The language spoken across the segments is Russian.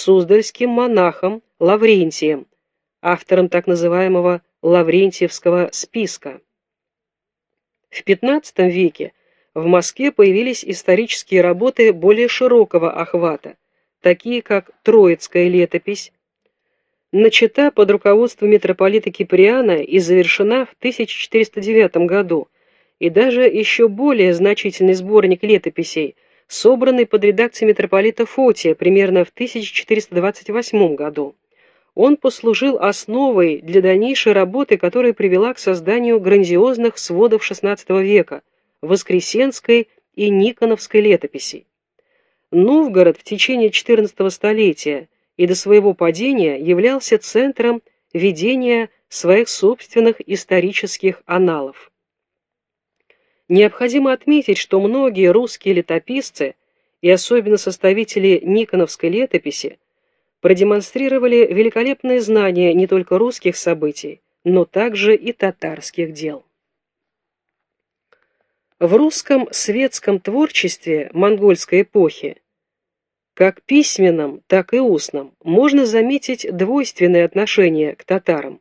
суздальским монахом Лаврентием, автором так называемого Лаврентьевского списка. В XV веке в Москве появились исторические работы более широкого охвата, такие как Троицкая летопись, начата под руководством митрополита Киприана и завершена в 1409 году, и даже еще более значительный сборник летописей, собранный под редакцией митрополита Фотия примерно в 1428 году. Он послужил основой для дальнейшей работы, которая привела к созданию грандиозных сводов XVI века, Воскресенской и Никоновской летописей. Новгород в течение XIV столетия и до своего падения являлся центром ведения своих собственных исторических аналов. Необходимо отметить, что многие русские летописцы, и особенно составители Никоновской летописи, продемонстрировали великолепные знания не только русских событий, но также и татарских дел. В русском светском творчестве монгольской эпохи, как письменном, так и устном, можно заметить двойственное отношение к татарам.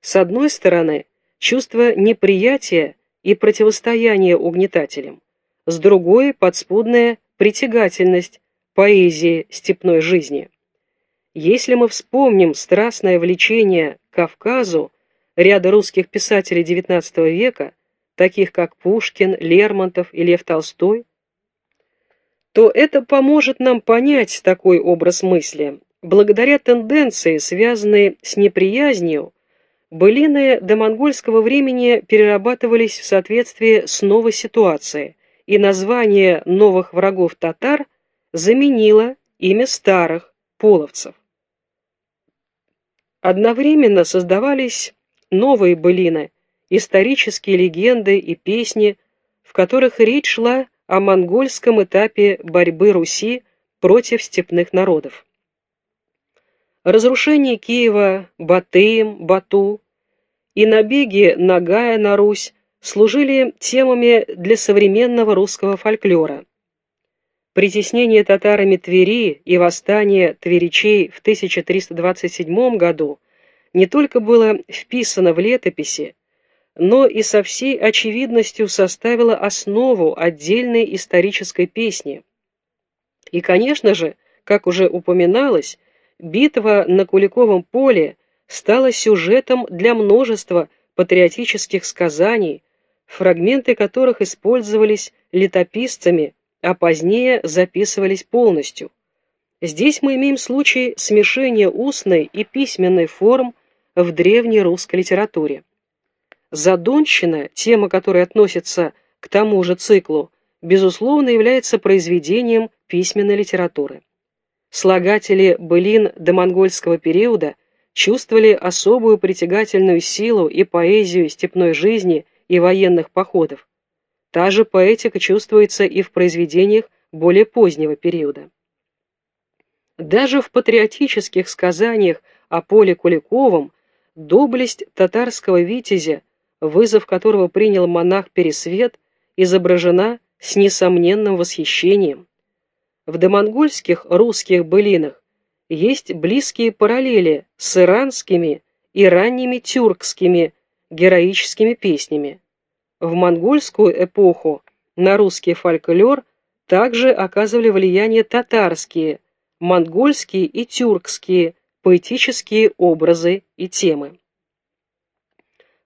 С одной стороны, чувство неприятия и противостояния угнетателям, с другой – подспудная притягательность поэзии степной жизни. Если мы вспомним страстное влечение к Кавказу ряда русских писателей XIX века, таких как Пушкин, Лермонтов и Лев Толстой, то это поможет нам понять такой образ мысли. Благодаря тенденции, связанной с неприязнью, былины до монгольского времени перерабатывались в соответствии с новой ситуацией, и название новых врагов татар заменило имя старых половцев. Одновременно создавались новые былины, исторические легенды и песни, в которых речь шла о монгольском этапе борьбы Руси против степных народов. Разрушение Киева Батыем, Бату и набеги Нагая на Русь служили темами для современного русского фольклора. Притеснение татарами Твери и восстание тверичей в 1327 году не только было вписано в летописи, но и со всей очевидностью составила основу отдельной исторической песни. И, конечно же, как уже упоминалось, битва на Куликовом поле стала сюжетом для множества патриотических сказаний, фрагменты которых использовались летописцами, а позднее записывались полностью. Здесь мы имеем случай смешения устной и письменной форм в древней русской литературе. Задонщина, тема которой относится к тому же циклу, безусловно является произведением письменной литературы. Слагатели былин до монгольского периода чувствовали особую притягательную силу и поэзию степной жизни и военных походов. Та же поэтика чувствуется и в произведениях более позднего периода. Даже в патриотических сказаниях о Поле Куликовом доблесть татарского витязя вызов которого принял монах Пересвет, изображена с несомненным восхищением. В домонгольских русских былинах есть близкие параллели с иранскими и ранними тюркскими героическими песнями. В монгольскую эпоху на русский фольклор также оказывали влияние татарские, монгольские и тюркские поэтические образы и темы.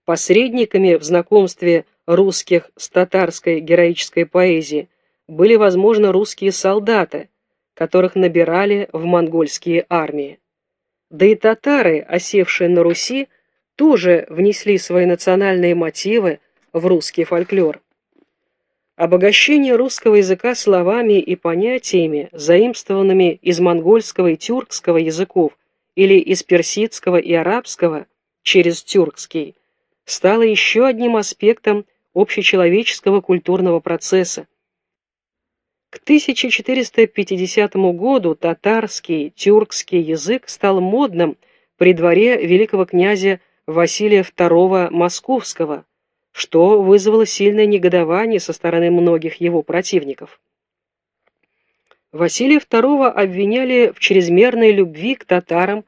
Посредниками в знакомстве русских с татарской героической поэзией были, возможно, русские солдаты, которых набирали в монгольские армии. Да и татары, осевшие на Руси, тоже внесли свои национальные мотивы в русский фольклор. Обогащение русского языка словами и понятиями, заимствованными из монгольского и тюркского языков или из персидского и арабского через тюркский, стало еще одним аспектом общечеловеческого культурного процесса. К 1450 году татарский, тюркский язык стал модным при дворе великого князя Василия II Московского, что вызвало сильное негодование со стороны многих его противников. Василия II обвиняли в чрезмерной любви к татарам